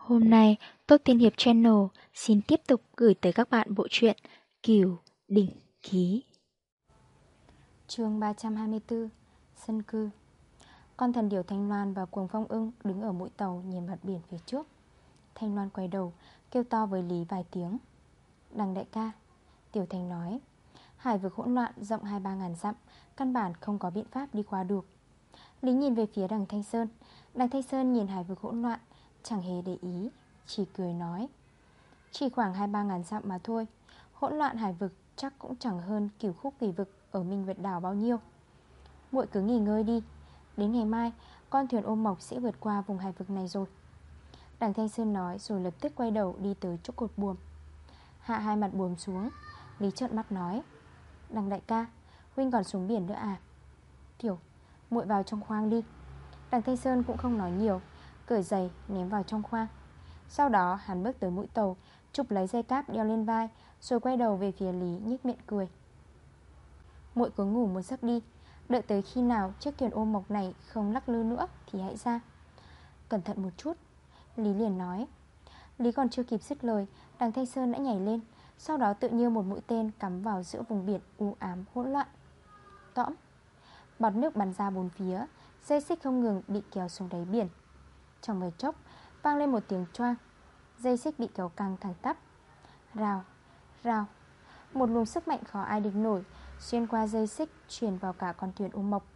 Hôm nay, Tốt Tiên Hiệp Channel xin tiếp tục gửi tới các bạn bộ truyện Kiều Đỉnh Ký. chương 324 Sân cư Con thần điểu Thanh Loan và cuồng phong ưng đứng ở mũi tàu nhìn mặt biển phía trước. Thanh Loan quay đầu, kêu to với Lý vài tiếng. Đằng đại ca, Tiểu Thanh nói, hải vực hỗn loạn rộng 2-3 ngàn dặm, căn bản không có biện pháp đi qua được. Lý nhìn về phía đằng Thanh Sơn, đằng Thanh Sơn nhìn hải vực hỗn loạn, chẳng hề để ý, Chỉ cười nói. Chỉ khoảng 2-3 ngàn dặm mà thôi, Hỗn loạn hải vực chắc cũng chẳng hơn kiểu khúc kỳ vực ở Minh Việt Đảo bao nhiêu. Muội cứ nghỉ ngơi đi, Đến ngày mai, Con thuyền ôm mộc sẽ vượt qua vùng hải vực này rồi. Đằng Thanh Sơn nói Rồi lập tức quay đầu đi tới chỗ cột buồm. Hạ hai mặt buồm xuống, Lý trợn mắt nói, Đằng đại ca, Huynh còn xuống biển nữa à? Tiểu, muội vào trong khoang đi. Đằng Thanh Sơn cũng không nói nhiều Cởi giày, ném vào trong khoang. Sau đó, hắn bước tới mũi tàu, Chụp lấy dây cáp đeo lên vai, Rồi quay đầu về phía Lý nhích miệng cười. Muội cứ ngủ một giấc đi, Đợi tới khi nào chiếc thuyền ôm mộc này Không lắc lư nữa thì hãy ra. Cẩn thận một chút, Lý liền nói. Lý còn chưa kịp dứt lời, Đằng Thanh Sơn đã nhảy lên, Sau đó tự như một mũi tên cắm vào giữa vùng biển u ám, hỗn loạn. Tõm, Bọt nước bắn ra bốn phía, Dây xích không ngừng bị kéo xuống đáy biển trong mấy chốc Vang lên một tiếng choang. Dây xích bị kéo căng thẳng tắp. Rào, rào. Một luồng sức mạnh khó ai địch nổi Xuyên qua dây xích truyền vào cả con thuyền ôm mộc.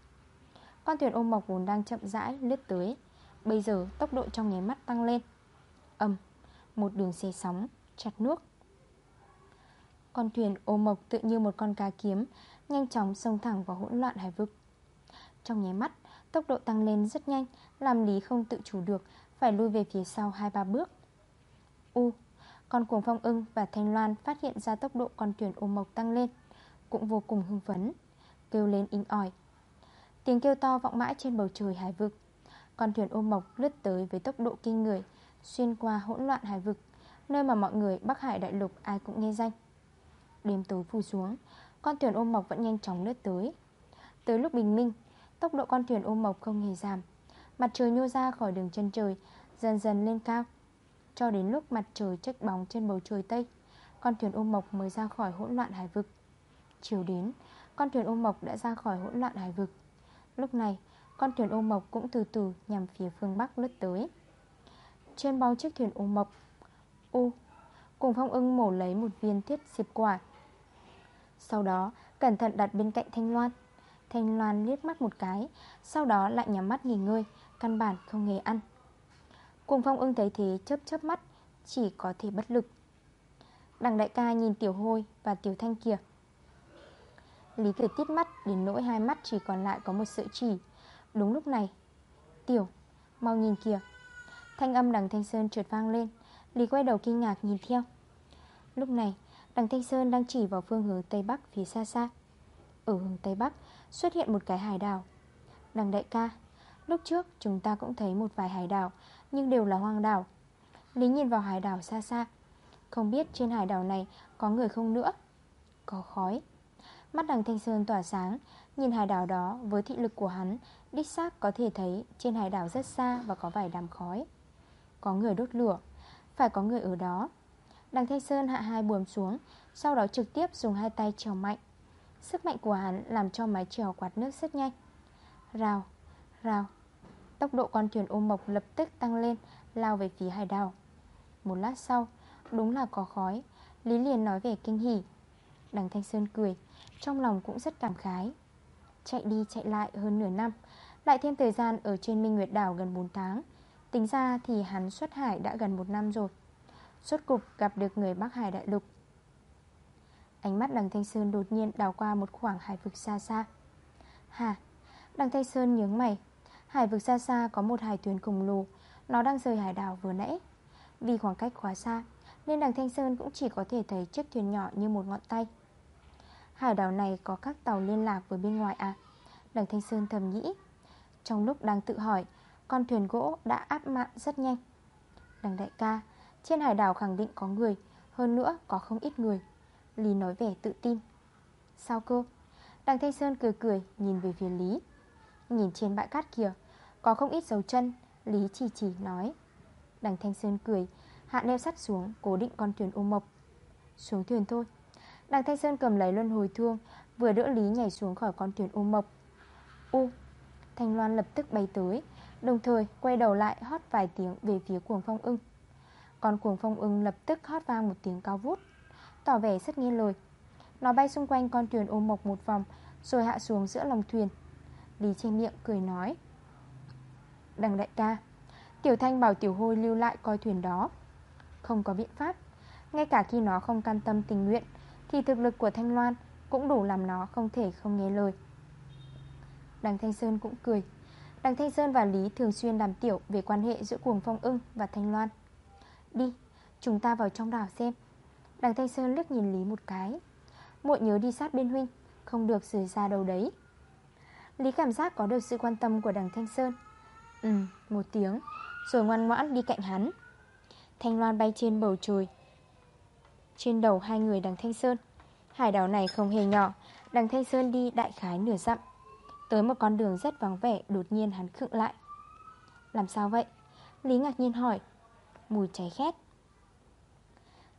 Con thuyền ôm mộc vốn đang chậm rãi lướt tới. Bây giờ tốc độ trong nháy mắt tăng lên. Âm Một đường xe sóng Chặt nước. Con thuyền ôm mộc tự như một con cá kiếm Nhanh chóng xông thẳng vào hỗn loạn hải vực. Trong nháy mắt Tốc độ tăng lên rất nhanh, Làm Lý không tự chủ được, Phải lui về phía sau 2-3 bước. U, Con cuồng phong ưng và thanh loan phát hiện ra tốc độ con thuyền ôm mộc tăng lên, Cũng vô cùng hưng phấn, Kêu lên inh ỏi. Tiếng kêu to vọng mãi trên bầu trời hải vực. Con thuyền ôm mộc lướt tới với tốc độ kinh người, Xuyên qua hỗn loạn hải vực, Nơi mà mọi người Bắc Hải Đại Lục ai cũng nghe danh. Đêm tối phủ xuống, Con thuyền ôm mộc vẫn nhanh chóng lướt tới. Tới lúc bình minh Tốc độ con thuyền ôm mộc không hề giảm. Mặt trời nhô ra khỏi đường chân trời, Dần dần lên cao, Cho đến lúc mặt trời trách bóng trên bầu trời Tây, Con thuyền ôm mộc mới ra khỏi hỗn loạn hải vực. Chiều đến, Con thuyền ôm mộc đã ra khỏi hỗn loạn hải vực. Lúc này, Con thuyền ôm mộc cũng từ từ nhằm phía phương Bắc lướt tới. Trên bao chiếc thuyền ôm mộc, U Cùng phong ưng mổ lấy một viên thiết diệp quả. Sau đó, cẩn thận đặt bên cạnh thanh loan. Thanh Loan liếc mắt một cái Sau đó lại nhắm mắt nghỉ ngơi Căn bản không hề ăn. Cùng phong ưng thấy thế chớp chớp mắt Chỉ có thể bất lực. Đằng đại ca nhìn tiểu hôi và tiểu thanh kia. Lý cười tít mắt Đến nỗi hai mắt chỉ còn lại có một sợi chỉ. Đúng lúc này Tiểu, mau nhìn kìa. Thanh âm đằng Thanh Sơn trượt vang lên. Lý quay đầu kinh ngạc nhìn theo. Lúc này đằng Thanh Sơn đang chỉ vào phương hướng Tây Bắc phía xa xa. Ở hướng Tây Bắc xuất hiện một cái hải đảo. Đằng đại ca, Lúc trước chúng ta cũng thấy một vài hải đảo, Nhưng đều là hoang đảo. Lý nhìn vào hải đảo xa xa, Không biết trên hải đảo này có người không nữa. Có khói. Mắt đằng Thanh Sơn tỏa sáng, Nhìn hải đảo đó với thị lực của hắn, Đích xác có thể thấy trên hải đảo rất xa Và có vài đám khói. Có người đốt lửa, Phải có người ở đó. Đằng Thanh Sơn hạ hai buồm xuống, Sau đó trực tiếp dùng hai tay trèo mạnh. Sức mạnh của hắn làm cho mái chèo quạt nước rất nhanh. Rào, rào. Tốc độ con thuyền ôm mộc lập tức tăng lên Lao về phía hải đảo. Một lát sau, đúng là có khói. Lý liền nói về kinh hỉ. Đằng Thanh Sơn cười Trong lòng cũng rất cảm khái. Chạy đi chạy lại hơn nửa năm Lại thêm thời gian ở trên Minh Nguyệt Đảo gần 4 tháng. Tính ra thì hắn xuất hải đã gần một năm rồi. Suốt cục gặp được người Bắc Hải Đại Lục Ánh mắt đằng Thanh Sơn đột nhiên đào qua một khoảng hải vực xa xa. Hà, Đằng Thanh Sơn nhướng mày. Hải vực xa xa có một hải thuyền khổng lồ. Nó đang rời hải đảo vừa nãy. Vì khoảng cách quá xa Nên đằng Thanh Sơn cũng chỉ có thể thấy chiếc thuyền nhỏ như một ngọn tay. Hải đảo này có các tàu liên lạc với bên ngoài à? Đằng Thanh Sơn thầm nghĩ. Trong lúc đang tự hỏi Con thuyền gỗ đã áp mạng rất nhanh. Đằng đại ca Trên hải đảo khẳng định có người Hơn nữa có không ít người. Lý nói vẻ tự tin. Sao cô Đằng Thanh Sơn cười cười, nhìn về phía Lý. Nhìn trên bãi cát kìa, Có không ít dấu chân, Lý chỉ chỉ nói. Đằng Thanh Sơn cười, Hạ neo sắt xuống, cố định con thuyền ôm mộc. Xuống thuyền thôi. Đằng Thanh Sơn cầm lấy luân hồi thương, Vừa đỡ Lý nhảy xuống khỏi con thuyền ôm mộc. U, Thanh Loan lập tức bay tới, Đồng thời quay đầu lại hót vài tiếng về phía cuồng phong ưng. Còn cuồng phong ưng lập tức hót vang một tiếng cao vút. Tỏ vẻ rất nghe lời Nó bay xung quanh con thuyền ôm mộc một vòng Rồi hạ xuống giữa lòng thuyền. Lý che miệng cười nói Đằng đại ca Tiểu Thanh bảo Tiểu Hôi lưu lại coi thuyền đó. Không có biện pháp Ngay cả khi nó không can tâm tình nguyện Thì thực lực của Thanh Loan Cũng đủ làm nó không thể không nghe lời. Đằng Thanh Sơn cũng cười. Đằng Thanh Sơn và Lý thường xuyên đàm tiểu Về quan hệ giữa cuồng phong ưng và Thanh Loan. Đi, chúng ta vào trong đảo xem. Đằng Thanh Sơn liếc nhìn Lý một cái. Muội nhớ đi sát bên huynh Không được xử ra đầu đấy. Lý cảm giác có được sự quan tâm của đằng Thanh Sơn. Ừ, một tiếng Rồi ngoan ngoãn đi cạnh hắn. Thanh Loan bay trên bầu trời. Trên đầu hai người đằng Thanh Sơn. Hải đảo này không hề nhỏ Đằng Thanh Sơn đi đại khái nửa dặm. Tới một con đường rất vắng vẻ Đột nhiên hắn khựng lại. Làm sao vậy? Lý ngạc nhiên hỏi. Mùi cháy khét.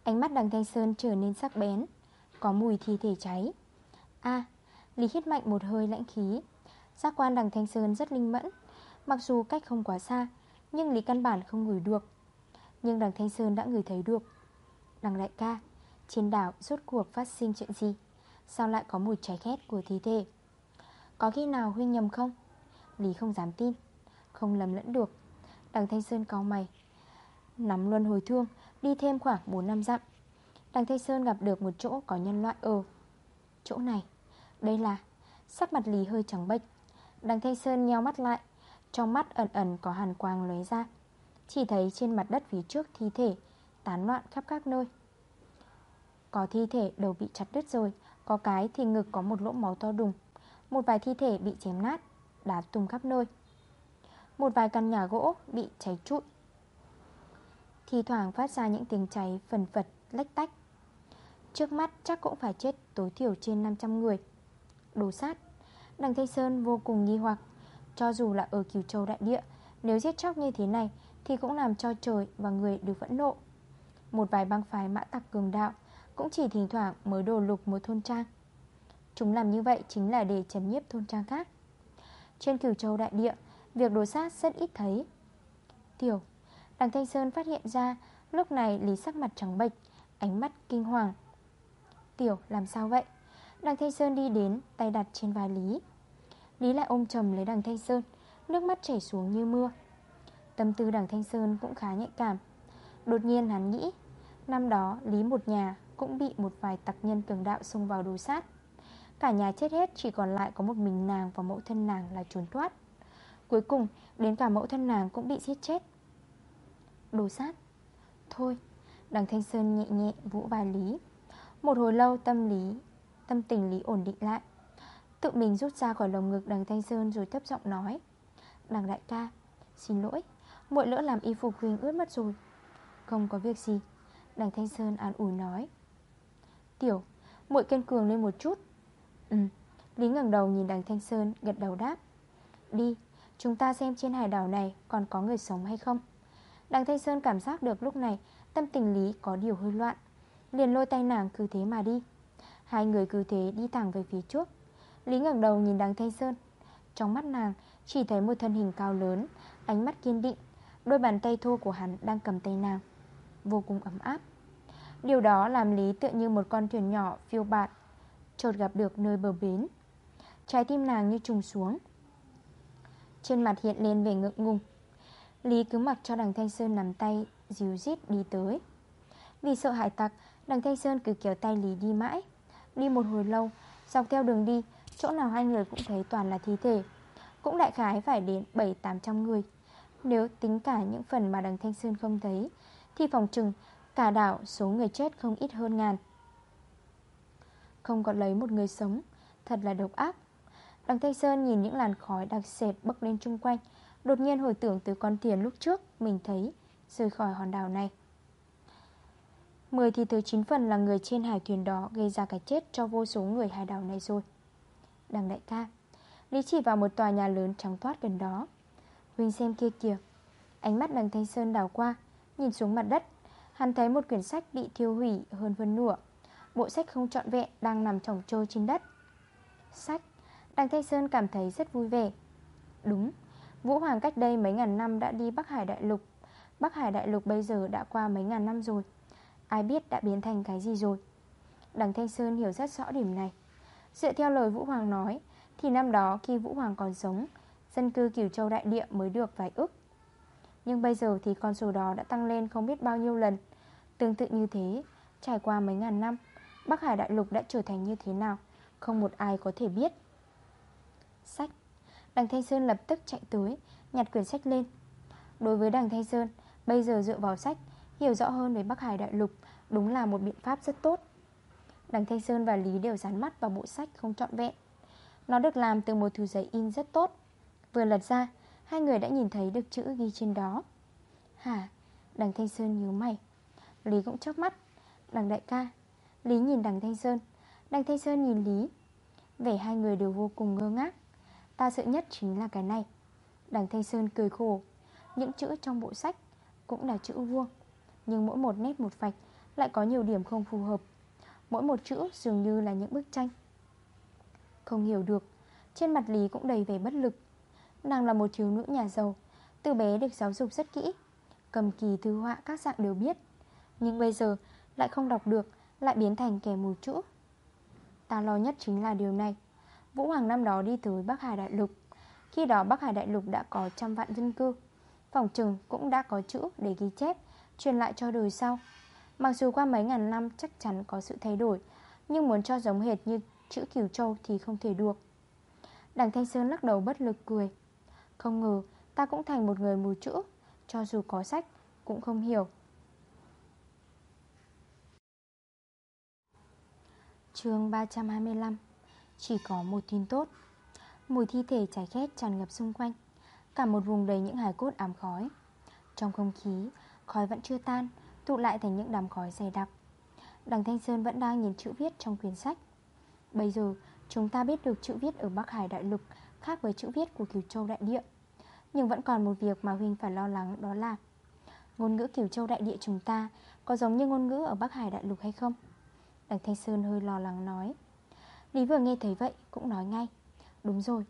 Ánh mắt đằng Thanh Sơn trở nên sắc bén, Có mùi thi thể cháy. A, Lý hít mạnh một hơi lãnh khí. Giác quan đằng Thanh Sơn rất linh mẫn, Mặc dù cách không quá xa, Nhưng Lý căn bản không ngửi được. Nhưng đằng Thanh Sơn đã ngửi thấy được. Đằng đại ca, Trên đảo rốt cuộc phát sinh chuyện gì? Sao lại có mùi cháy khét của thi thể? Có khi nào huynh nhầm không? Lý không dám tin, Không lầm lẫn được. Đằng Thanh Sơn cao mày, Nắm luân hồi thương Đi thêm khoảng 4 năm dặm, Đằng Thanh Sơn gặp được một chỗ có nhân loại ở Chỗ này. Đây là Sắc mặt Lý hơi trắng bệch. Đằng Thanh Sơn nheo mắt lại, Trong mắt ẩn ẩn có hàn quang lóe ra. Chỉ thấy trên mặt đất phía trước thi thể Tán loạn khắp các nơi. Có thi thể đầu bị chặt đứt rồi, Có cái thì ngực có một lỗ máu to đùng. Một vài thi thể bị chém nát, Đá tung khắp nơi. Một vài căn nhà gỗ bị cháy trụi. Thì thoảng phát ra những tiếng cháy phần phật, lách tách. Trước mắt chắc cũng phải chết tối thiểu trên 500 người. Đồ sát, Đằng Thanh Sơn vô cùng nghi hoặc. Cho dù là ở Kiều Châu Đại Địa, Nếu giết chóc như thế này Thì cũng làm cho trời và người được phẫn nộ. Một vài băng phái mã tặc cường đạo Cũng chỉ thỉnh thoảng mới đồ lục một thôn trang. Chúng làm như vậy chính là để chấn nhiếp thôn trang khác. Trên Kiều Châu Đại Địa, Việc đồ sát rất ít thấy. Tiểu Đằng Thanh Sơn phát hiện ra, Lúc này Lý sắc mặt trắng bệch, Ánh mắt kinh hoàng. Tiểu, làm sao vậy? Đằng Thanh Sơn đi đến, Tay đặt trên vai Lý. Lý lại ôm chầm lấy đằng Thanh Sơn, Nước mắt chảy xuống như mưa. Tâm tư đằng Thanh Sơn cũng khá nhạy cảm. Đột nhiên hắn nghĩ, Năm đó Lý một nhà cũng bị một vài tặc nhân cường đạo xông vào đồ sát. Cả nhà chết hết, chỉ còn lại có một mình nàng và mẫu thân nàng là trốn thoát. Cuối cùng, đến cả mẫu thân nàng cũng bị giết chết. Đồ sát. Thôi, Đằng Thanh Sơn nhẹ nhẹ vũ vai Lý. Một hồi lâu tâm lý, Tâm tình Lý ổn định lại. Tự mình rút ra khỏi lồng ngực đằng Thanh Sơn Rồi thấp giọng nói. Đằng đại ca, Xin lỗi, muội lỡ làm y phục Huỳnh ướt mất rồi. Không có việc gì, Đằng Thanh Sơn an ủi nói. Tiểu, muội kiên cường lên một chút. Ừ Lý ngẩng đầu nhìn đằng Thanh Sơn, gật đầu đáp. Đi, Chúng ta xem trên hải đảo này còn có người sống hay không. Đặng Thanh Sơn cảm giác được lúc này Tâm tình Lý có điều hơi loạn. Liền lôi tay nàng cứ thế mà đi. Hai người cứ thế đi thẳng về phía trước. Lý ngẩng đầu nhìn Đặng Thanh Sơn. Trong mắt nàng, chỉ thấy một thân hình cao lớn, Ánh mắt kiên định. Đôi bàn tay thô của hắn đang cầm tay nàng. Vô cùng ấm áp. Điều đó làm Lý tựa như một con thuyền nhỏ phiêu bạt, Chợt gặp được nơi bờ bến. Trái tim nàng như trùng xuống. Trên mặt hiện lên vẻ ngượng ngùng. Lý cứ mặc cho đằng Thanh Sơn nắm tay Díu dít đi tới. Vì sợ hải tặc, Đằng Thanh Sơn cứ kéo tay Lý đi mãi. Đi một hồi lâu, Dọc theo đường đi, Chỗ nào hai người cũng thấy toàn là thi thể. Cũng đại khái phải đến 7-800 người. Nếu tính cả những phần mà đằng Thanh Sơn không thấy, Thì phòng trừng Cả đảo số người chết không ít hơn ngàn. Không còn lấy một người sống, Thật là độc ác. Đằng Thanh Sơn nhìn những làn khói đặc sệt bốc lên chung quanh Đột nhiên hồi tưởng từ con tiền lúc trước, Mình thấy rời khỏi hòn đảo này. 10 thì tới 9 phần là người trên hải thuyền đó Gây ra cái chết cho vô số người hải đảo này rồi. Đằng đại ca, Lý chỉ vào một tòa nhà lớn trắng toát gần đó. Huynh xem kia kìa. Ánh mắt đằng Thanh Sơn đảo qua, Nhìn xuống mặt đất. Hắn thấy một quyển sách bị thiêu hủy hơn phân nửa. Bộ sách không trọn vẹn đang nằm trồng trôi trên đất. Sách, Đằng Thanh Sơn cảm thấy rất vui vẻ. Đúng Vũ Hoàng cách đây mấy ngàn năm đã đi Bắc Hải Đại Lục. Bắc Hải Đại Lục bây giờ đã qua mấy ngàn năm rồi. Ai biết đã biến thành cái gì rồi? Đằng Thanh Sơn hiểu rất rõ điểm này. Dựa theo lời Vũ Hoàng nói, Thì năm đó khi Vũ Hoàng còn sống, Dân cư Cửu Châu Đại Địa mới được vài ức Nhưng bây giờ thì con số đó đã tăng lên không biết bao nhiêu lần. Tương tự như thế, Trải qua mấy ngàn năm, Bắc Hải Đại Lục đã trở thành như thế nào, Không một ai có thể biết. Sách Đằng Thanh Sơn lập tức chạy tới, Nhặt quyển sách lên. Đối với đằng Thanh Sơn, Bây giờ dựa vào sách, Hiểu rõ hơn về Bắc Hải Đại Lục Đúng là một biện pháp rất tốt. Đằng Thanh Sơn và Lý đều dán mắt vào bộ sách không trọn vẹn. Nó được làm từ một thứ giấy in rất tốt. Vừa lật ra, Hai người đã nhìn thấy được chữ ghi trên đó. Hả? Đằng Thanh Sơn nhớ mày. Lý cũng chớp mắt. Đằng đại ca, Lý nhìn đằng Thanh Sơn. Đằng Thanh Sơn nhìn Lý. Vẻ hai người đều vô cùng ngơ ngác. Ta sợ nhất chính là cái này. Đằng Thanh Sơn cười khổ. Những chữ trong bộ sách cũng là chữ vuông, Nhưng mỗi một nét một vạch Lại có nhiều điểm không phù hợp. Mỗi một chữ dường như là những bức tranh. Không hiểu được, Trên mặt Lý cũng đầy vẻ bất lực. Nàng là một thiếu nữ nhà giàu, Từ bé được giáo dục rất kỹ, Cầm kỳ thư họa các dạng đều biết, Nhưng bây giờ lại không đọc được, Lại biến thành kẻ mù chữ. Ta lo nhất chính là điều này. Vũ Hoàng năm đó đi tới Bắc Hải Đại Lục. Khi đó Bắc Hải Đại Lục đã có trăm vạn dân cư. Phòng trừng cũng đã có chữ để ghi chép, Truyền lại cho đời sau. Mặc dù qua mấy ngàn năm chắc chắn có sự thay đổi, Nhưng muốn cho giống hệt như chữ Kiều Châu thì không thể được. Đằng Thanh Sơn lắc đầu bất lực cười. Không ngờ, ta cũng thành một người mù chữ, Cho dù có sách cũng không hiểu. Chương 325 chỉ có một tin tốt. Mùi thi thể cháy khét tràn ngập xung quanh, Cả một vùng đầy những hài cốt ám khói. Trong không khí, Khói vẫn chưa tan, Tụ lại thành những đám khói dày đặc. Đằng Thanh Sơn vẫn đang nhìn chữ viết trong quyển sách. Bây giờ, chúng ta biết được chữ viết ở Bắc Hải Đại Lục Khác với chữ viết của Kiều Châu Đại Địa. Nhưng vẫn còn một việc mà Huynh phải lo lắng, đó là Ngôn ngữ Kiều Châu Đại Địa chúng ta Có giống như ngôn ngữ ở Bắc Hải Đại Lục hay không? Đằng Thanh Sơn hơi lo lắng nói. Lý vừa nghe thấy vậy cũng nói ngay. Đúng rồi,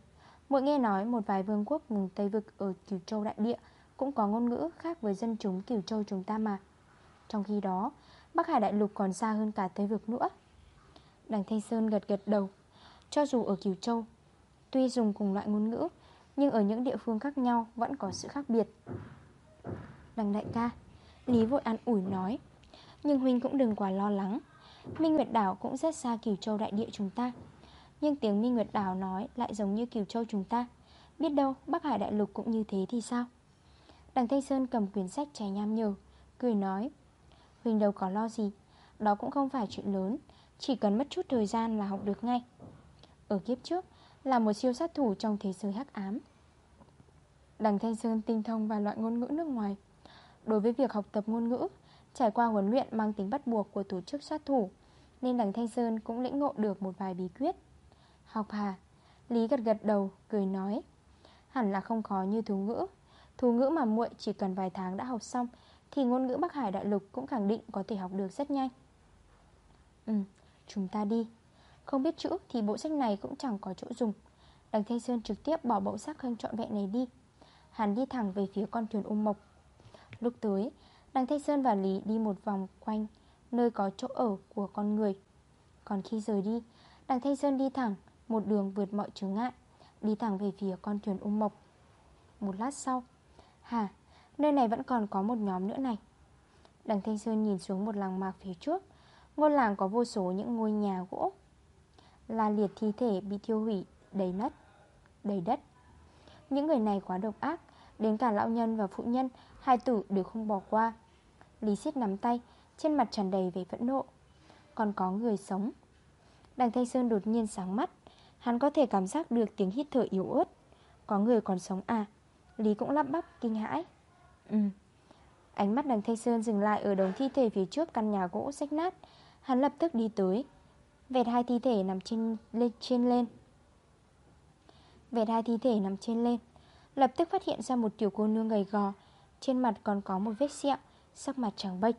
Mỗi nghe nói một vài vương quốc vùng Tây Vực ở Kiều Châu Đại Địa Cũng có ngôn ngữ khác với dân chúng Kiều Châu chúng ta mà. Trong khi đó, Bắc Hải Đại Lục còn xa hơn cả Tây Vực nữa. Đằng Thanh Sơn gật gật đầu. Cho dù ở Kiều Châu, Tuy dùng cùng loại ngôn ngữ, Nhưng ở những địa phương khác nhau Vẫn có sự khác biệt. Đằng đại ca, Lý vội an ủi nói, Nhưng Huynh cũng đừng quá lo lắng. Minh Nguyệt Đảo cũng rất xa Kiều Châu đại địa chúng ta. Nhưng tiếng Minh Nguyệt Đảo nói lại giống như Kiều Châu chúng ta. Biết đâu Bắc Hải Đại Lục cũng như thế thì sao? Đằng Thanh Sơn cầm quyển sách trẻ nham nhở Cười nói, Huỳnh đâu có lo gì. Đó cũng không phải chuyện lớn. Chỉ cần mất chút thời gian là học được ngay. Ở kiếp trước, Là một siêu sát thủ trong thế giới hắc ám. Đằng Thanh Sơn tinh thông và loại ngôn ngữ nước ngoài. Đối với việc học tập ngôn ngữ Trải qua huấn luyện mang tính bắt buộc của tổ chức sát thủ Nên đằng Thanh Sơn cũng lĩnh ngộ được một vài bí quyết. Học hà Lý gật gật đầu, cười nói Hẳn là không khó như thú ngữ. Thú ngữ mà muội chỉ cần vài tháng đã học xong Thì ngôn ngữ Bắc Hải Đại Lục cũng khẳng định có thể học được rất nhanh. Ừ, chúng ta đi. Không biết chữ thì bộ sách này cũng chẳng có chỗ dùng. Đằng Thanh Sơn trực tiếp bỏ bộ sách không trọn vẹn này đi. Hắn đi thẳng về phía con thuyền ung mộc. Lúc tới Đằng Thanh Sơn và Lý đi một vòng quanh Nơi có chỗ ở của con người. Còn khi rời đi Đằng Thanh Sơn đi thẳng Một đường vượt mọi chướng ngại Đi thẳng về phía con thuyền ung mộc. Một lát sau Hả, nơi này vẫn còn có một nhóm nữa này. Đằng Thanh Sơn nhìn xuống một làng mạc phía trước Ngôi làng có vô số những ngôi nhà gỗ. Là liệt thi thể bị thiêu hủy Đầy đất Đầy đất. Những người này quá độc ác Đến cả lão nhân và phụ nhân Hai tử đều không bỏ qua. Lý siết nắm tay Trên mặt tràn đầy vẻ phẫn nộ. Còn có người sống. Đằng Thanh Sơn đột nhiên sáng mắt. Hắn có thể cảm giác được tiếng hít thở yếu ớt. Có người còn sống à? Lý cũng lắp bắp kinh hãi. Ừ. Ánh mắt đằng Thanh Sơn dừng lại ở đống thi thể phía trước căn nhà gỗ rách nát. Hắn lập tức đi tới. Vẹt hai thi thể nằm trên lên, trên lên. Vẹt hai thi thể nằm trên lên. Lập tức phát hiện ra một tiểu cô nương gầy gò. Trên mặt còn có một vết sẹo. Sắc mặt trắng bệch.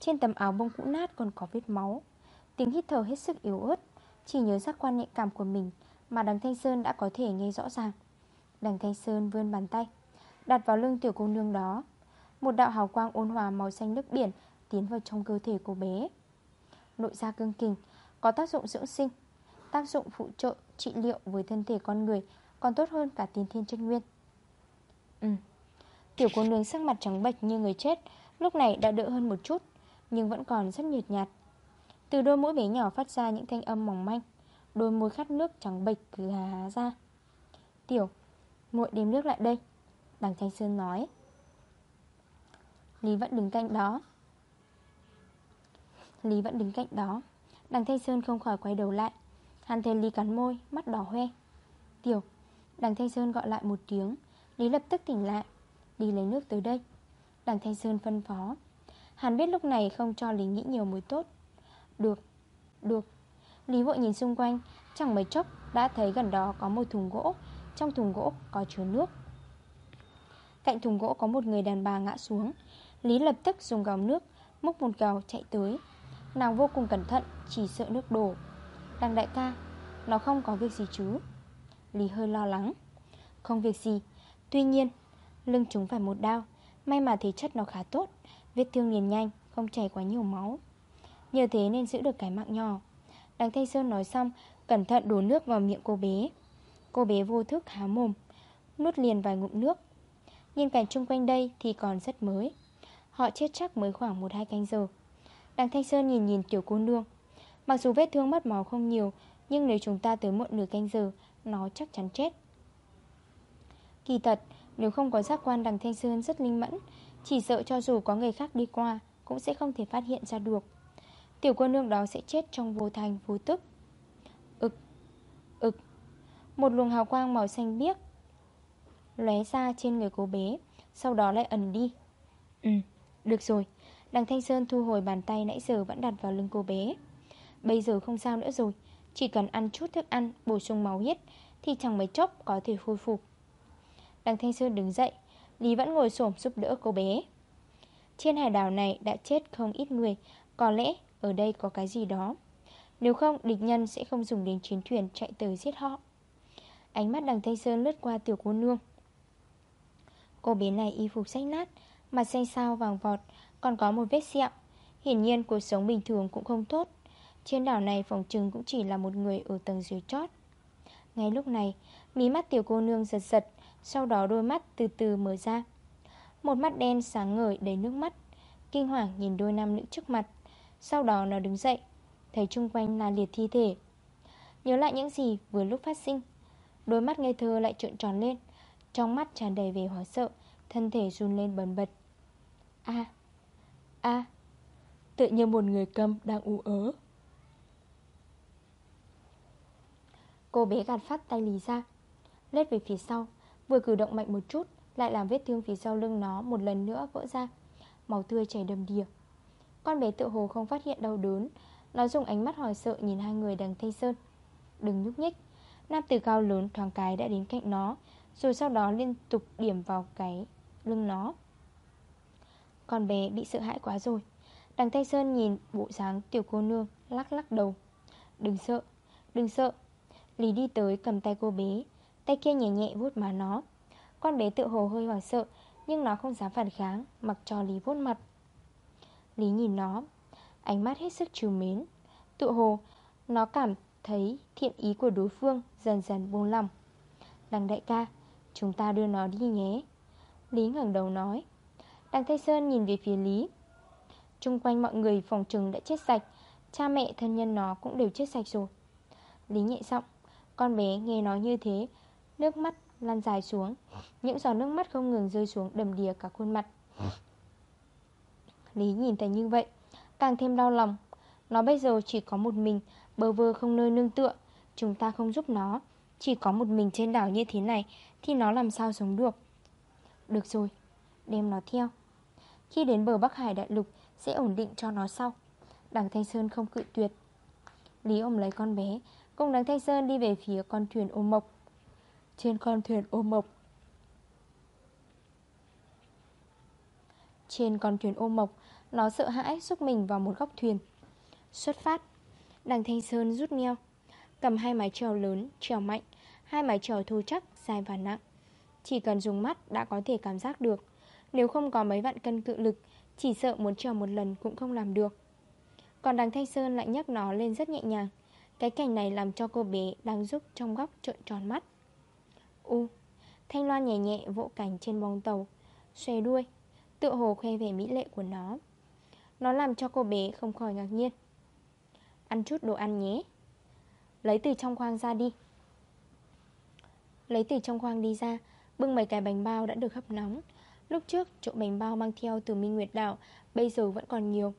Trên tấm áo bông cũ nát còn có vết máu. Tiếng hít thở hết sức yếu ớt. Chỉ nhớ giác quan nhạy cảm của mình Mà đằng Thanh Sơn đã có thể nghe rõ ràng. Đằng Thanh Sơn vươn bàn tay, Đặt vào lưng tiểu cô nương đó. Một đạo hào quang ôn hòa màu xanh nước biển Tiến vào trong cơ thể cô bé. Nội da cương kình, Có tác dụng dưỡng sinh, Tác dụng phụ trợ trị liệu với thân thể con người, Còn tốt hơn cả tiên thiên chân nguyên. Ừ. Tiểu cô nương sắc mặt trắng bệch như người chết Lúc này đã đỡ hơn một chút Nhưng vẫn còn rất nhiệt nhạt. Từ đôi mũi bé nhỏ phát ra những thanh âm mỏng manh Đôi môi khát nước trắng bệch cứ há ra. Tiểu muội đem nước lại đây Đằng Thanh Sơn nói. Lý vẫn đứng cạnh đó. Lý vẫn đứng cạnh đó. Đằng Thanh Sơn không khỏi quay đầu lại. Hắn thấy Lý cắn môi, mắt đỏ hoe. Tiểu Đằng Thanh Sơn gọi lại một tiếng. Lý lập tức tỉnh lại. Đi lấy nước tới đây. Đằng Thanh Sơn phân phó. Hắn biết lúc này không cho Lý nghĩ nhiều mới tốt. Được, được. Lý vội nhìn xung quanh Chẳng mấy chốc đã thấy gần đó có một thùng gỗ. Trong thùng gỗ có chứa nước. Cạnh thùng gỗ có một người đàn bà ngã xuống. Lý lập tức dùng gào nước Múc một gào chạy tới. Nàng vô cùng cẩn thận Chỉ sợ nước đổ. Đằng đại ca Nó không có việc gì chứ? Lý hơi lo lắng. Không việc gì. Tuy nhiên Lưng chúng phải một đau May mà thể chất nó khá tốt, Vết thương liền nhanh, Không chảy quá nhiều máu. Nhờ thế nên giữ được cái mạng nhỏ Đằng Thanh Sơn nói xong, Cẩn thận đổ nước vào miệng cô bé. Cô bé vô thức há mồm, Nuốt liền vài ngụm nước. Nhìn cảnh chung quanh đây thì còn rất mới. Họ chết chắc mới khoảng 1-2 canh giờ. Đằng Thanh Sơn nhìn nhìn tiểu cô nương. Mặc dù vết thương mất máu không nhiều, Nhưng nếu chúng ta tới muộn nửa canh giờ, Nó chắc chắn chết. Kỳ thật nếu không có giác quan đằng Thanh Sơn rất linh mẫn Chỉ sợ cho dù có người khác đi qua Cũng sẽ không thể phát hiện ra được. Tiểu cô nương đó sẽ chết trong vô thành vô tức. Ực Ực. Một luồng hào quang màu xanh biếc lóe ra trên người cô bé Sau đó lại ẩn đi. Ừ, được rồi. Đằng Thanh Sơn thu hồi bàn tay nãy giờ vẫn đặt vào lưng cô bé. Bây giờ không sao nữa rồi Chỉ cần ăn chút thức ăn bổ sung máu huyết Thì chẳng mấy chốc có thể khôi phục. Đằng Thanh Sơn đứng dậy, Lý vẫn ngồi xổm giúp đỡ cô bé. Trên hải đảo này đã chết không ít người, Có lẽ ở đây có cái gì đó. Nếu không, địch nhân sẽ không dùng đến chiến thuyền chạy tới giết họ. Ánh mắt đằng Thanh Sơn lướt qua tiểu cô nương. Cô bé này y phục sách nát, Mặt xanh sao vàng vọt, Còn có một vết sẹo. Hiển nhiên cuộc sống bình thường cũng không tốt. Trên đảo này phòng trừng cũng chỉ là một người ở tầng dưới chót. Ngay lúc này, Mí mắt tiểu cô nương giật giật sau đó đôi mắt từ từ mở ra. Một mắt đen sáng ngời đầy nước mắt, Kinh hoàng nhìn đôi nam nữ trước mặt. Sau đó nó đứng dậy, Thấy chung quanh là liệt thi thể. Nhớ lại những gì vừa lúc phát sinh, Đôi mắt ngây thơ lại trợn tròn lên, Trong mắt tràn đầy vẻ hoảng sợ, Thân thể run lên bần bật. A A Tự như một người cầm đang u ớ. Cô bé gạt phát tay lì ra, Lết về phía sau. Vừa cử động mạnh một chút Lại làm vết thương phía sau lưng nó một lần nữa vỡ ra. Màu tươi chảy đầm đìa. Con bé tự hồ không phát hiện đau đớn. Nó dùng ánh mắt hỏi sợ nhìn hai người đằng Thanh Sơn. Đừng nhúc nhích. Nam tử cao lớn thoáng cái đã đến cạnh nó Rồi sau đó liên tục điểm vào cái lưng nó. Con bé bị sợ hãi quá rồi. Đằng Thanh Sơn nhìn bộ dáng tiểu cô nương Lắc lắc đầu. Đừng sợ, đừng sợ. Lý đi tới cầm tay cô bé Tay kia nhẹ nhẹ vuốt má nó. Con bé tự hồ hơi hoảng sợ, Nhưng nó không dám phản kháng, Mặc cho Lý vuốt mặt. Lý nhìn nó, Ánh mắt hết sức trừ mến. Tự hồ, nó cảm thấy thiện ý của đối phương Dần dần buông lòng Đằng đại ca, Chúng ta đưa nó đi nhé. Lý ngẩng đầu nói. Đằng thay Sơn nhìn về phía Lý. Trung quanh mọi người phòng trừng đã chết sạch, Cha mẹ thân nhân nó cũng đều chết sạch rồi. Lý nhẹ giọng. Con bé nghe nói như thế Nước mắt lan dài xuống. Những giọt nước mắt không ngừng rơi xuống đầm đìa cả khuôn mặt. Lý nhìn thấy như vậy Càng thêm đau lòng. Nó bây giờ chỉ có một mình Bơ vơ không nơi nương tựa. Chúng ta không giúp nó. Chỉ có một mình trên đảo như thế này Thì nó làm sao sống được? Được rồi, đem nó theo. Khi đến bờ Bắc Hải Đại Lục Sẽ ổn định cho nó sau. Đằng Thanh Sơn không cự tuyệt. Lý ôm lấy con bé. Cùng đằng Thanh Sơn đi về phía con thuyền ôm mộc. Trên con thuyền ôm mộc. Trên con thuyền ô mộc Nó sợ hãi xúc mình vào một góc thuyền. Xuất phát Đằng Thanh Sơn rút neo Cầm hai mái trèo lớn, trèo mạnh Hai mái trèo thô chắc, dài và nặng. Chỉ cần dùng mắt đã có thể cảm giác được. Nếu không có mấy vạn cân cự lực Chỉ sợ muốn trèo một lần cũng không làm được. Còn đằng Thanh Sơn lại nhấc nó lên rất nhẹ nhàng. Cái cảnh này làm cho cô bé đang giúp trong góc trợn tròn mắt. U. Thanh Loan nhẹ nhẹ vỗ cảnh trên bong tàu. Xòe đuôi. Tựa hồ khoe vẻ mỹ lệ của nó. Nó làm cho cô bé không khỏi ngạc nhiên. Ăn chút đồ ăn nhé. Lấy từ trong khoang ra đi. Lấy từ trong khoang đi ra. Bưng mấy cái bánh bao đã được hấp nóng. Lúc trước, chỗ bánh bao mang theo từ Minh Nguyệt Đảo Bây giờ vẫn còn nhiều.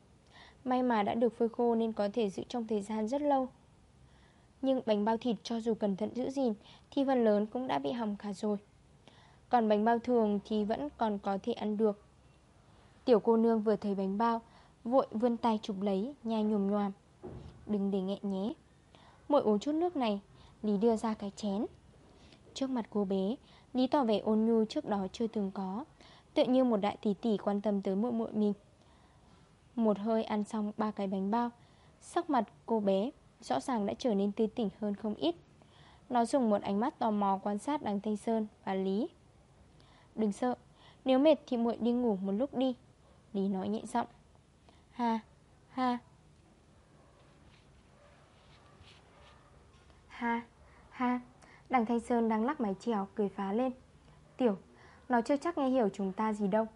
May mà đã được phơi khô nên có thể giữ trong thời gian rất lâu. Nhưng bánh bao thịt cho dù cẩn thận giữ gìn Thì phần lớn cũng đã bị hỏng cả rồi. Còn bánh bao thường thì vẫn còn có thể ăn được. Tiểu cô nương vừa thấy bánh bao, Vội vươn tay chụp lấy, Nhai nhồm nhòm. Đừng để nghẹn nhé. Mỗi uống chút nước này, Lý đưa ra cái chén. Trước mặt cô bé, Lý tỏ vẻ ôn nhu trước đó chưa từng có Tự như một đại tỷ tỷ quan tâm tới muội muội mình. Một hơi ăn xong ba cái bánh bao, Sắc mặt cô bé Rõ ràng đã trở nên tươi tỉnh hơn không ít. Nó dùng một ánh mắt tò mò quan sát đằng Thanh Sơn và Lý. Đừng sợ Nếu mệt thì muội đi ngủ một lúc đi Lý nói nhẹ giọng. Ha, ha. Ha, ha. Đằng Thanh Sơn đang lắc máy trèo cười phá lên. Tiểu, nó chưa chắc nghe hiểu chúng ta gì đâu.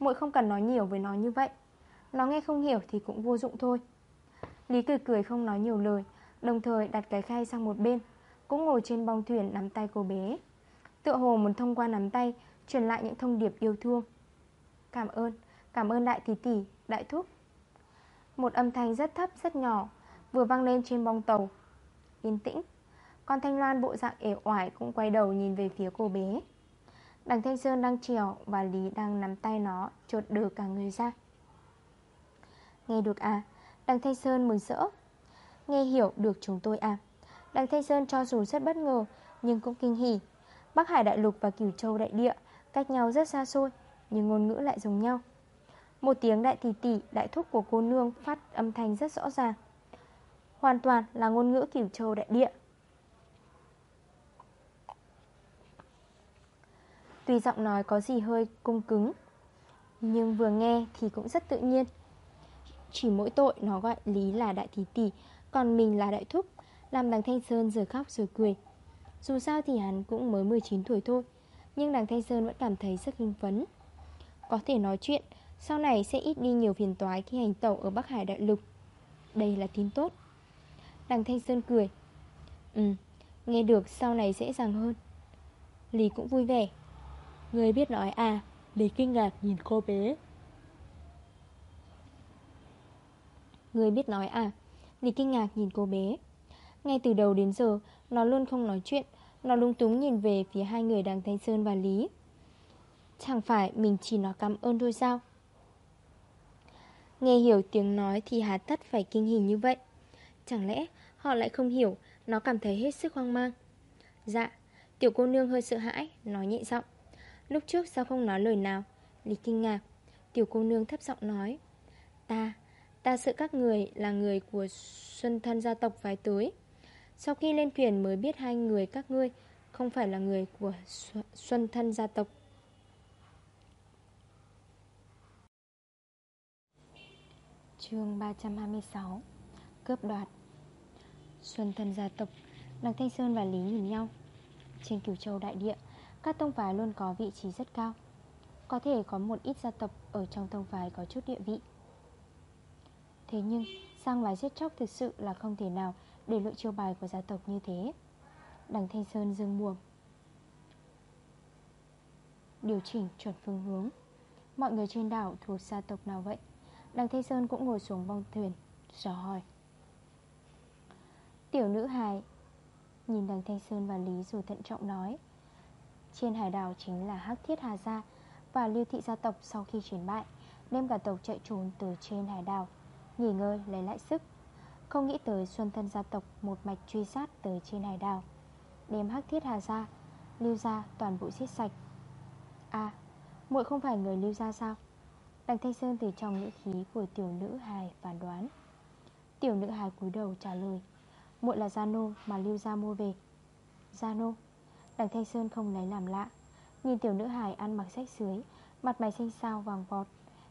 Muội không cần nói nhiều với nó như vậy. Nó nghe không hiểu thì cũng vô dụng thôi. Lý cười cười không nói nhiều lời Đồng thời đặt cái khay sang một bên Cũng ngồi trên bong thuyền nắm tay cô bé. Tựa hồ muốn thông qua nắm tay Truyền lại những thông điệp yêu thương. Cảm ơn, cảm ơn đại tỷ tỷ, đại thúc. Một âm thanh rất thấp rất nhỏ Vừa vang lên trên bong tàu. Yên tĩnh Con Thanh Loan bộ dạng ể oải cũng quay đầu nhìn về phía cô bé. Đằng Thanh Sơn đang trèo Và Lý đang nắm tay nó Chột đờ cả người ra. Nghe được à Đằng Thanh Sơn mừng rỡ Nghe hiểu được chúng tôi à? Đằng Thanh Sơn cho dù rất bất ngờ, Nhưng cũng kinh hỉ. Bắc Hải Đại Lục và Cửu Châu Đại Địa Cách nhau rất xa xôi, Nhưng ngôn ngữ lại giống nhau. Một tiếng đại tỷ tỷ, đại thúc của cô nương Phát âm thanh rất rõ ràng. Hoàn toàn là ngôn ngữ Cửu Châu Đại Địa. Tuy giọng nói có gì hơi cung cứng, Nhưng vừa nghe thì cũng rất tự nhiên. Chỉ mỗi tội nó gọi Lý là đại tỷ tỷ Còn mình là đại thúc Làm đằng Thanh Sơn giờ khóc rồi cười. Dù sao thì hắn cũng mới 19 tuổi thôi Nhưng đằng Thanh Sơn vẫn cảm thấy rất hưng phấn. Có thể nói chuyện Sau này sẽ ít đi nhiều phiền toái khi hành tẩu ở Bắc Hải Đại Lục. Đây là tin tốt. Đằng Thanh Sơn cười. Ừ, nghe được sau này dễ dàng hơn. Lý cũng vui vẻ. Người biết nói à Lý kinh ngạc nhìn cô bé. Người biết nói à? Lý kinh ngạc nhìn cô bé. Ngay từ đầu đến giờ Nó luôn không nói chuyện. Nó lung túng nhìn về phía hai người đằng Thanh Sơn và Lý. Chẳng phải mình chỉ nói cảm ơn thôi sao? Nghe hiểu tiếng nói thì hà tất phải kinh hình như vậy. Chẳng lẽ họ lại không hiểu Nó cảm thấy hết sức hoang mang? Dạ Tiểu cô nương hơi sợ hãi Nói nhẹ giọng. Lúc trước sao không nói lời nào? Lý kinh ngạc. Tiểu cô nương thấp giọng nói. Ta, ta sợ các người là người của Xuân thân gia tộc phái tới. Sau khi lên thuyền mới biết hai người các ngươi Không phải là người của Xuân thân gia tộc. Chương 326 Cướp đoạt. Xuân thân gia tộc Đằng Thanh Sơn và Lý nhìn nhau. Trên cửu châu đại địa, các tông phái luôn có vị trí rất cao. Có thể có một ít gia tộc Ở trong tông phái có chút địa vị Thế nhưng, Sang và giết chóc thực sự là không thể nào Để lộ chiêu bài của gia tộc như thế. Đằng Thanh Sơn dương buồm Điều chỉnh chuẩn phương hướng. Mọi người trên đảo thuộc gia tộc nào vậy? Đằng Thanh Sơn cũng ngồi xuống bong thuyền, Dò hỏi. Tiểu nữ hài, Nhìn đằng Thanh Sơn và Lý dù thận trọng nói. Trên hải đảo chính là Hắc Thiết Hà Gia Và Lưu Thị Gia tộc sau khi chiến bại, Đem cả tộc chạy trốn từ trên hải đảo. Nghỉ ngơi lấy lại sức. Không nghĩ tới Xuân Thân Gia tộc Một mạch truy sát tới trên hải đảo. Đem Hắc Thiết Hà ra, Lưu Gia toàn bộ giết sạch. À muội không phải người Lưu Gia sao? Đằng Thanh Sơn từ trong ngữ khí của tiểu nữ hài phản đoán. Tiểu nữ hài cúi đầu trả lời Muội là Gia Nô mà lưu ra mua về. Gia Nô? Đằng Thanh Sơn không lấy làm lạ. Nhìn tiểu nữ hài ăn mặc sách dưới Mặt mày xanh xao vàng vọt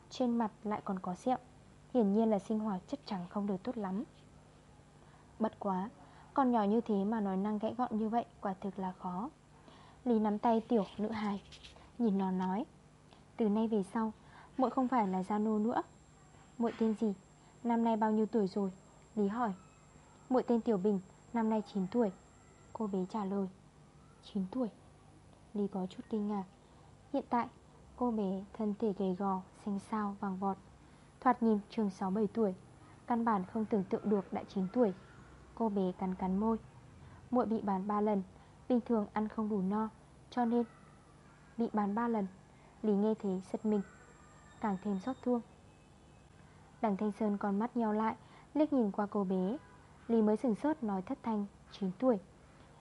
Trên mặt lại còn có sẹo. Hiển nhiên là sinh hoạt chất chẳng không được tốt lắm. Bất quá, Con nhỏ như thế mà nói năng gãy gọn như vậy Quả thực là khó. Lý nắm tay tiểu nữ hài, Nhìn nó nói, Từ nay về sau, muội không phải là Gia Nô nữa. Muội tên gì? Năm nay bao nhiêu tuổi rồi? Lý hỏi. Muội tên Tiểu Bình, Năm nay 9 tuổi. Cô bé trả lời. 9 tuổi. Lý có chút kinh ngạc. Hiện tại, cô bé thân thể gầy gò, Xanh xao, vàng vọt. Thoạt nhìn trường 6-7 tuổi, Căn bản không tưởng tượng được đã 9 tuổi. Cô bé cắn cắn môi. Muội bị bán 3 lần, Bình thường ăn không đủ no, Cho nên Bị bán 3 lần, Lý nghe thế giật mình, Càng thêm xót thương. Đằng Thanh Sơn còn mắt nhau lại, Liếc nhìn qua cô bé. Lý mới sừng sốt nói thất thanh 9 tuổi.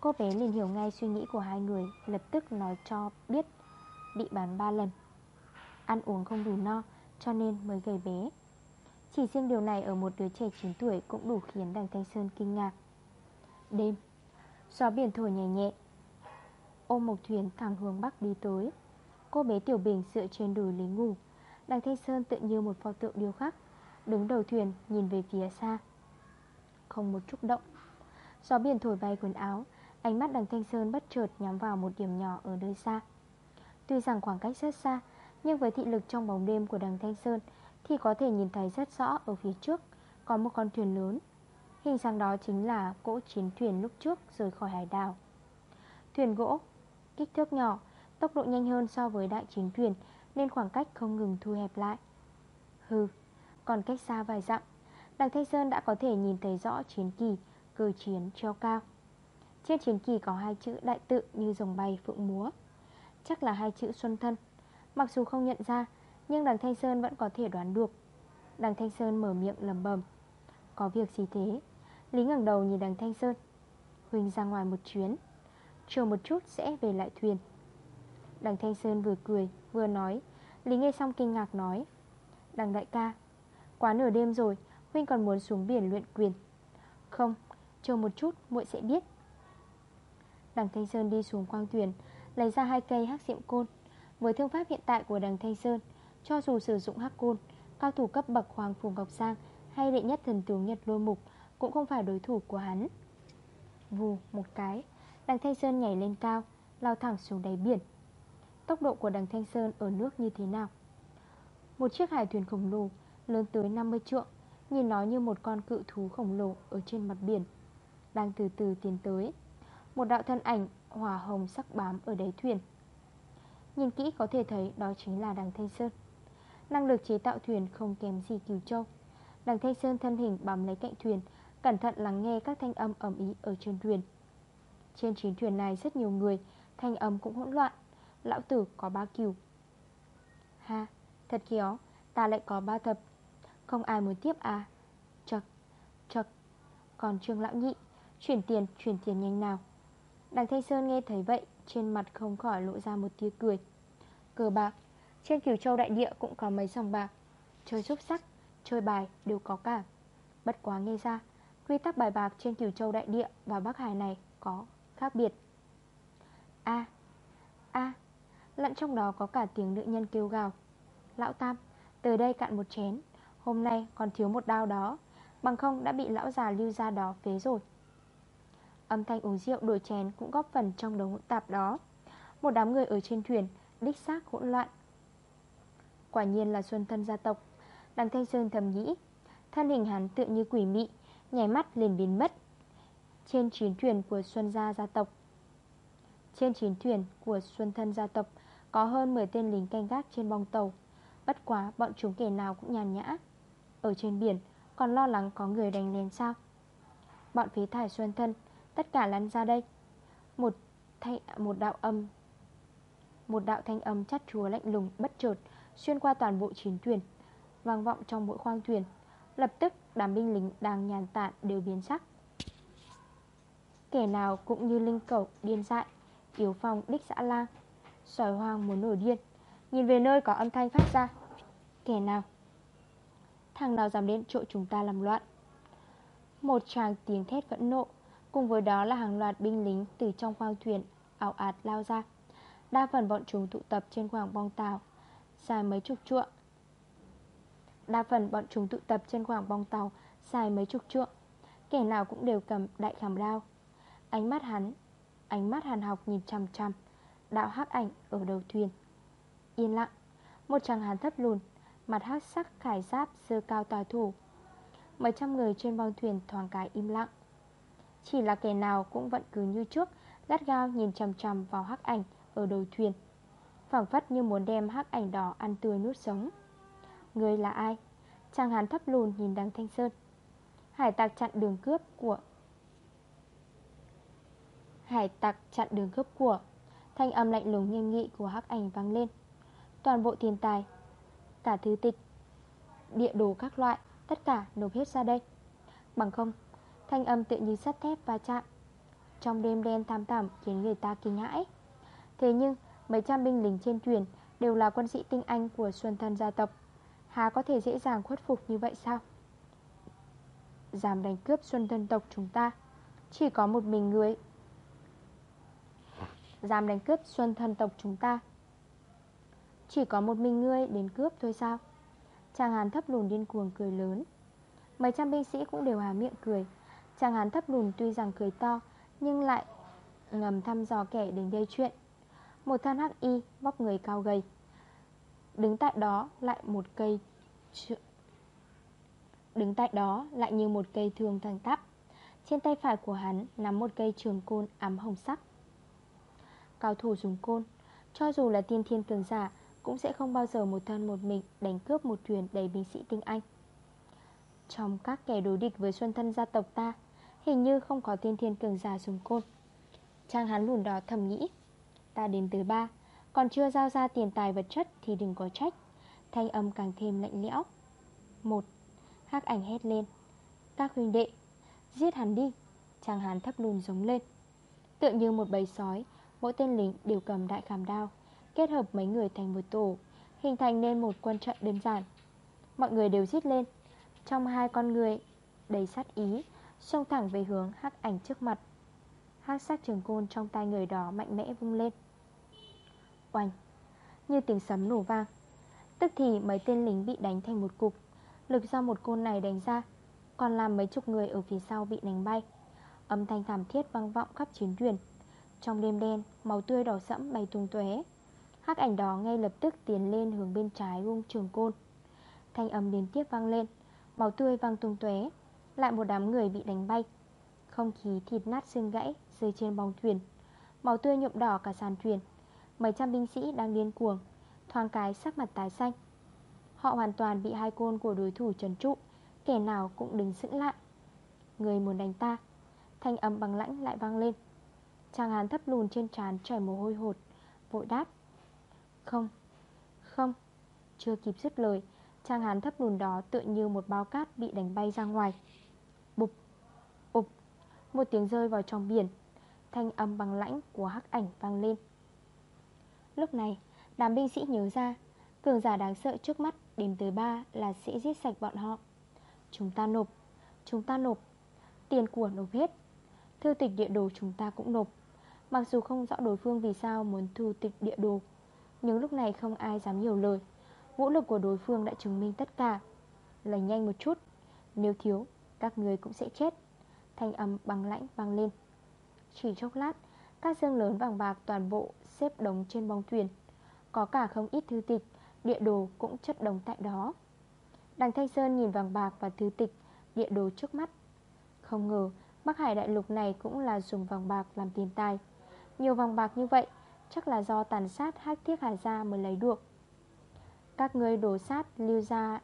Cô bé liền hiểu ngay suy nghĩ của hai người, Lập tức nói cho biết Bị bán 3 lần. Ăn uống không đủ no cho nên mới gầy bé. Chỉ riêng điều này ở một đứa trẻ 9 tuổi Cũng đủ khiến đằng Thanh Sơn kinh ngạc. Đêm, Gió biển thổi nhẹ nhẹ. Ôm một thuyền thẳng hướng bắc đi tới. Cô bé Tiểu Bình dựa trên đùi Lý ngủ. Đằng Thanh Sơn tự như một pho tượng điêu khắc, Đứng đầu thuyền nhìn về phía xa. Không một chút động. Gió biển thổi bay quần áo, Ánh mắt đằng Thanh Sơn bất chợt nhắm vào một điểm nhỏ ở nơi xa. Tuy rằng khoảng cách rất xa nhưng với thị lực trong bóng đêm của đằng Thanh Sơn Thì có thể nhìn thấy rất rõ ở phía trước Có một con thuyền lớn. Hình dáng đó chính là cỗ chiến thuyền lúc trước rời khỏi hải đảo. Thuyền gỗ, Kích thước nhỏ, Tốc độ nhanh hơn so với đại chiến thuyền Nên khoảng cách không ngừng thu hẹp lại. Hừ, Còn cách xa vài dặm, Đằng Thanh Sơn đã có thể nhìn thấy rõ chiến kỳ Cờ chiến treo cao. Trên chiến kỳ có hai chữ đại tự như rồng bay phượng múa. Chắc là hai chữ xuân thân. Mặc dù không nhận ra, Nhưng đằng Thanh Sơn vẫn có thể đoán được. Đằng Thanh Sơn mở miệng lầm bầm Có việc gì thế? Lý ngẩng đầu nhìn đằng Thanh Sơn, Huỳnh ra ngoài một chuyến, Chờ một chút sẽ về lại thuyền. Đằng Thanh Sơn vừa cười, vừa nói, Lý nghe xong kinh ngạc nói, Đằng đại ca, Quá nửa đêm rồi Huynh còn muốn xuống biển luyện quyền. Không, Chờ một chút muội sẽ biết. Đằng Thanh Sơn đi xuống quang thuyền, Lấy ra hai cây hắc diệm côn với thương pháp hiện tại của đằng Thanh Sơn, Cho dù sử dụng hắc côn, Cao thủ cấp bậc Hoàng Phùng Ngọc Sang Hay đệ nhất thần tướng Nhật Lôi Mục Cũng không phải đối thủ của hắn. Vù một cái, Đằng Thanh Sơn nhảy lên cao, Lao thẳng xuống đáy biển. Tốc độ của đằng Thanh Sơn ở nước như thế nào? Một chiếc hải thuyền khổng lồ Lớn tới 50 trượng, Nhìn nó như một con cự thú khổng lồ Ở trên mặt biển, Đang từ từ tiến tới. Một đạo thân ảnh hỏa hồng sắc bám ở đáy thuyền. Nhìn kỹ có thể thấy đó chính là đằng Thanh Sơn. Năng lực chế tạo thuyền không kém gì Kiều Châu. Đằng Thanh Sơn thân hình bám lấy cạnh thuyền Cẩn thận lắng nghe các thanh âm ẩm ý ở trên thuyền. Trên chiến thuyền này rất nhiều người Thanh âm cũng hỗn loạn. Lão tử có ba kiều Ha, thật khéo Ta lại có ba thập. Không ai muốn tiếp à? Chật, chật. Còn trương lão nhị Chuyển tiền, chuyển tiền nhanh nào? Đằng Thanh Sơn nghe thấy vậy trên mặt không khỏi lộ ra một tia cười. Cờ bạc Trên cửu châu đại địa cũng có mấy sòng bạc. Chơi xúc sắc, chơi bài đều có cả. Bất quá nghe ra Quy tắc bài bạc trên cửu châu đại địa Và Bắc Hải này có khác biệt. A A Lẫn trong đó có cả tiếng nữ nhân kêu gào. Lão Tam Từ đây cạn một chén. Hôm nay còn thiếu một đao đó. Bằng không đã bị lão già lưu ra đó phế rồi. Âm thanh uống rượu đổi chén cũng góp phần trong đống hỗn tạp đó. Một đám người ở trên thuyền, Đích xác hỗn loạn. Quả nhiên là xuân thân gia tộc. Đằng Thanh Sơn thầm nghĩ, Thân hình hắn tựa như quỷ mị, Nhảy mắt liền biến mất. Trên chiến thuyền của Xuân Gia gia tộc. Trên chiến thuyền của Xuân Thân gia tộc, Có hơn 10 tên lính canh gác trên bong tàu. Bất quá bọn chúng kẻ nào cũng nhàn nhã. Ở trên biển, Còn lo lắng có người đánh lén sao? Bọn phí thải Xuân Thân Tất cả lăn ra đây? Một, thanh, một đạo âm Một đạo thanh âm chát chúa lạnh lùng bất chợt Xuyên qua toàn bộ chiến thuyền Vang vọng trong mỗi khoang thuyền. Lập tức đám binh lính đang nhàn tản đều biến sắc. Kẻ nào cũng như linh cẩu điên dại Yếu phòng đích xã lang Sỏi hoang muốn nổi điên Nhìn về nơi có âm thanh phát ra. Kẻ nào? Thằng nào dám đến chỗ chúng ta làm loạn? Một chàng tiếng thét vẫn nộ Cùng với đó là hàng loạt binh lính Từ trong khoang thuyền, ảo ạt lao ra. Đa phần bọn chúng tụ tập trên khoảng bong tàu, Dài mấy chục trượng. Đa phần bọn chúng tụ tập trên khoảng bong tàu, Dài mấy chục trượng. Kẻ nào cũng đều cầm đại khảm đao. Ánh mắt hắn, Ánh mắt hàn học nhìn chằm chằm Đạo hắc ảnh ở đầu thuyền. Yên lặng, Một chàng Hàn thấp lùn, Mặt hắc sắc khải giáp dơ cao tòa thủ. Mấy trăm người trên bong thuyền thoáng cái im lặng. Chỉ là kẻ nào cũng vẫn cứ như trước, Gắt gao nhìn chầm chầm vào hắc ảnh Ở đầu thuyền, phảng phất như muốn đem hắc ảnh đỏ ăn tươi nuốt sống. Người là ai? Chàng hán thấp lùn nhìn đằng Thanh Sơn. Hải tặc chặn đường cướp của, Hải tặc chặn đường cướp của, Thanh âm lạnh lùng nghiêm nghị của hắc ảnh vang lên. Toàn bộ tiền tài, Cả thứ tịch, Địa đồ các loại, Tất cả nộp hết ra đây. Bằng không Thanh âm tự như sắt thép va chạm. Trong đêm đen tham thẳm khiến người ta kinh hãi. Thế nhưng, Mấy trăm binh lính trên thuyền Đều là quân sĩ tinh anh của Xuân Thân gia tộc. Há có thể dễ dàng khuất phục như vậy sao? Giảm đánh cướp Xuân Thân tộc chúng ta, Chỉ có một mình người. Dám đánh cướp Xuân Thân tộc chúng ta, Chỉ có một mình ngươi đến cướp thôi sao? Chàng Hàn thấp lùn điên cuồng cười lớn. Mấy trăm binh sĩ cũng đều hà miệng cười Chàng hán thấp lùn tuy rằng cười to, Nhưng lại ngầm thăm dò kẻ đến gây chuyện. Một thân hắc y, vóc người cao gầy, Đứng tại đó lại một cây Đứng tại đó lại như một cây thương thẳng tắp Trên tay phải của hắn nắm một cây trường côn ám hồng sắc. Cao thủ dùng côn, Cho dù là tiên thiên cường giả, Cũng sẽ không bao giờ một thân một mình Đánh cướp một thuyền đầy binh sĩ tinh anh. Trong các kẻ đối địch với xuân thân gia tộc ta Hình như không có tiên thiên cường giả dùng côn. Trang hắn lùn đó thầm nghĩ. Ta đến từ ba, Còn chưa giao ra tiền tài vật chất Thì đừng có trách. Thanh âm càng thêm lạnh lẽo. Một, hắc ảnh hét lên. Các huynh đệ, Giết hắn đi. Chàng hán thấp lùn giống lên. Tựa như một bầy sói, Mỗi tên lính đều cầm đại khảm đao, Kết hợp mấy người thành một tổ, Hình thành nên một quân trận đơn giản. Mọi người đều giết lên. Trong hai con người đầy sát ý Xông thẳng về hướng hắc ảnh trước mặt. Hắc sắc trường côn trong tay người đó mạnh mẽ vung lên. Oanh! Như tiếng sấm nổ vang. Tức thì mấy tên lính bị đánh thành một cục. Lực do một côn này đánh ra, Còn làm mấy chục người ở phía sau bị đánh bay. Âm thanh thảm thiết vang vọng khắp chiến thuyền. Trong đêm đen, Máu tươi đỏ sẫm bay tung tuế. Hắc ảnh đó ngay lập tức tiến lên hướng bên trái vung trường côn. Thanh âm liên tiếp vang lên, Máu tươi vang tung tuế. Lại một đám người bị đánh bay. Không khí thịt nát xương gãy Rơi trên bóng thuyền. Máu tươi nhuộm đỏ cả sàn thuyền. Mấy trăm binh sĩ đang điên cuồng Thoáng cái sắc mặt tái xanh. Họ hoàn toàn bị hai côn của đối thủ trấn trụ Kẻ nào cũng đứng sững lại. Người muốn đánh ta Thanh âm bằng lãnh lại vang lên. Chàng hán thấp lùn trên trán chảy mồ hôi hột Vội đáp. Không, không Chưa kịp dứt lời Chàng hán thấp lùn đó tựa như một bao cát bị đánh bay ra ngoài. Một tiếng rơi vào trong biển. Thanh âm bằng lãnh của hắc ảnh vang lên. Lúc này, đám binh sĩ nhớ ra, Cường giả đáng sợ trước mắt Đếm tới ba là sẽ giết sạch bọn họ. Chúng ta nộp, Chúng ta nộp. Tiền của nộp hết. Thư tịch địa đồ chúng ta cũng nộp. Mặc dù không rõ đối phương vì sao muốn thu tịch địa đồ, Nhưng lúc này không ai dám nhiều lời. Vũ lực của đối phương đã chứng minh tất cả. Lành nhanh một chút, Nếu thiếu, Các người cũng sẽ chết. Thanh âm bằng lãnh vang lên. Chỉ chốc lát, Các dương lớn vàng bạc toàn bộ xếp đống trên bong thuyền. Có cả không ít thư tịch, Địa đồ cũng chất đống tại đó. Đằng Thanh Sơn nhìn vàng bạc và thư tịch, Địa đồ trước mắt. Không ngờ, Bắc Hải đại lục này cũng là dùng vàng bạc làm tiền tài. Nhiều vàng bạc như vậy, Chắc là do tàn sát hắc thiết hải gia mới lấy được. Các người đổ sát lưu ra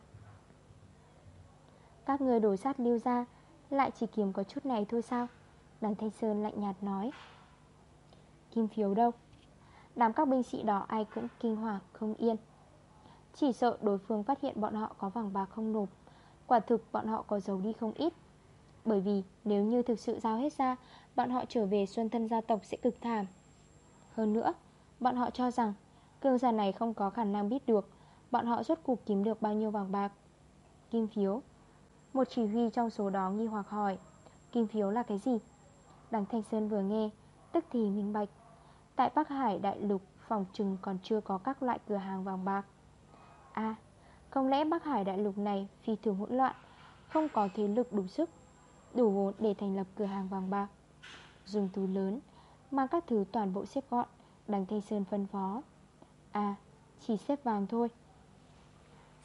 Các người đổ sát lưu ra lại chỉ kiếm có chút này thôi sao? Đằng Thanh Sơn lạnh nhạt nói. Kim phiếu đâu? Đám các binh sĩ đó ai cũng kinh hoàng, không yên. Chỉ sợ đối phương phát hiện bọn họ có vàng bạc không nộp. Quả thực bọn họ có giấu đi không ít. Bởi vì nếu như thực sự giao hết ra, Bọn họ trở về xuân thân gia tộc sẽ cực thảm. Hơn nữa, Bọn họ cho rằng cương giả này không có khả năng biết được Bọn họ rốt cuộc kiếm được bao nhiêu vàng bạc. Kim phiếu một chỉ huy trong số đó nghi hoặc hỏi, Kim phiếu là cái gì? Đằng Thanh Sơn vừa nghe, Tức thì minh bạch. Tại Bắc Hải Đại Lục, phòng trừng còn chưa có các loại cửa hàng vàng bạc. À Không lẽ Bắc Hải Đại Lục này phi thường hỗn loạn, Không có thế lực đủ sức, Đủ vốn để thành lập cửa hàng vàng bạc? Dùng túi lớn, Mang các thứ toàn bộ xếp gọn, Đằng Thanh Sơn phân phó. À chỉ xếp vàng thôi.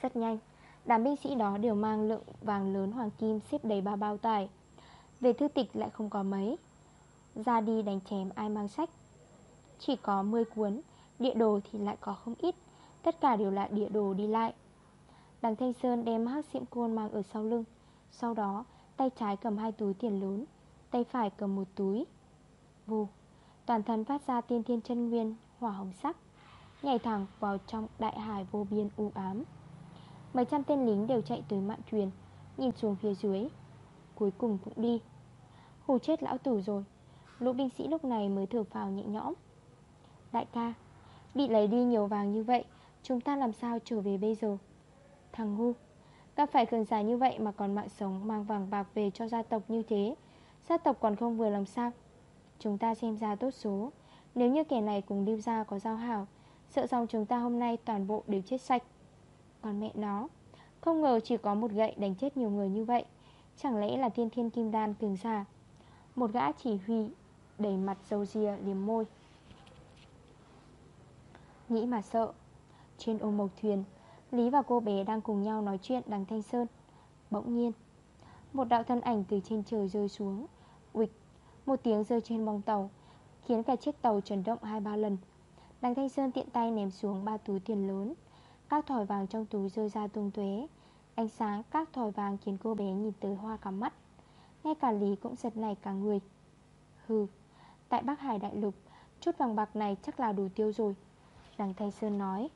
Rất nhanh Đám binh sĩ đó đều mang lượng vàng lớn hoàng kim xếp đầy ba bao tải. Về thư tịch lại không có mấy. Ra đi đánh chém ai mang sách. Chỉ có 10 cuốn, Địa đồ thì lại có không ít. Tất cả đều là địa đồ đi lại. Đằng Thanh Sơn đem hắc diệm côn mang ở sau lưng. Sau đó, tay trái cầm hai túi tiền lớn, Tay phải cầm một túi. Vù, Toàn thân phát ra tiên thiên chân nguyên, Hỏa hồng sắc, Nhảy thẳng vào trong đại hải vô biên u ám. Mấy trăm tên lính đều chạy tới mạn thuyền, Nhìn xuống phía dưới. Cuối cùng cũng đi. Hù chết lão tử rồi. Lũ binh sĩ lúc này mới thở phào nhẹ nhõm. Đại ca, Bị lấy đi nhiều vàng như vậy, Chúng ta làm sao trở về bây giờ? Thằng ngu Gặp phải cường giả như vậy mà còn mạng sống Mang vàng bạc về cho gia tộc như thế. Gia tộc còn không vừa làm sao? Chúng ta xem ra tốt số. Nếu như kẻ này cùng lưu gia có giao hảo, Sợ rằng chúng ta hôm nay toàn bộ đều chết sạch. Còn mẹ nó. Không ngờ chỉ có một gậy đánh chết nhiều người như vậy. Chẳng lẽ là thiên thiên kim đan cường giả? Một gã chỉ huy Đầy mặt dâu ria liếm môi. Nghĩ mà sợ. Trên ô mộc thuyền, Lý và cô bé đang cùng nhau nói chuyện đằng Thanh Sơn. Bỗng nhiên, Một đạo thân ảnh từ trên trời rơi xuống. Uịch Một tiếng rơi trên bong tàu, Khiến cả chiếc tàu chấn động 2-3 lần. Đằng Thanh Sơn tiện tay ném xuống ba túi tiền lớn. Các thỏi vàng trong túi rơi ra tung tuế. Ánh sáng các thỏi vàng khiến cô bé nhìn tới hoa cả mắt. Ngay cả Lý cũng giật này cả người. Hừ, Tại Bắc Hải Đại Lục, Chút vàng bạc này chắc là đủ tiêu rồi. Đằng Thanh Sơn nói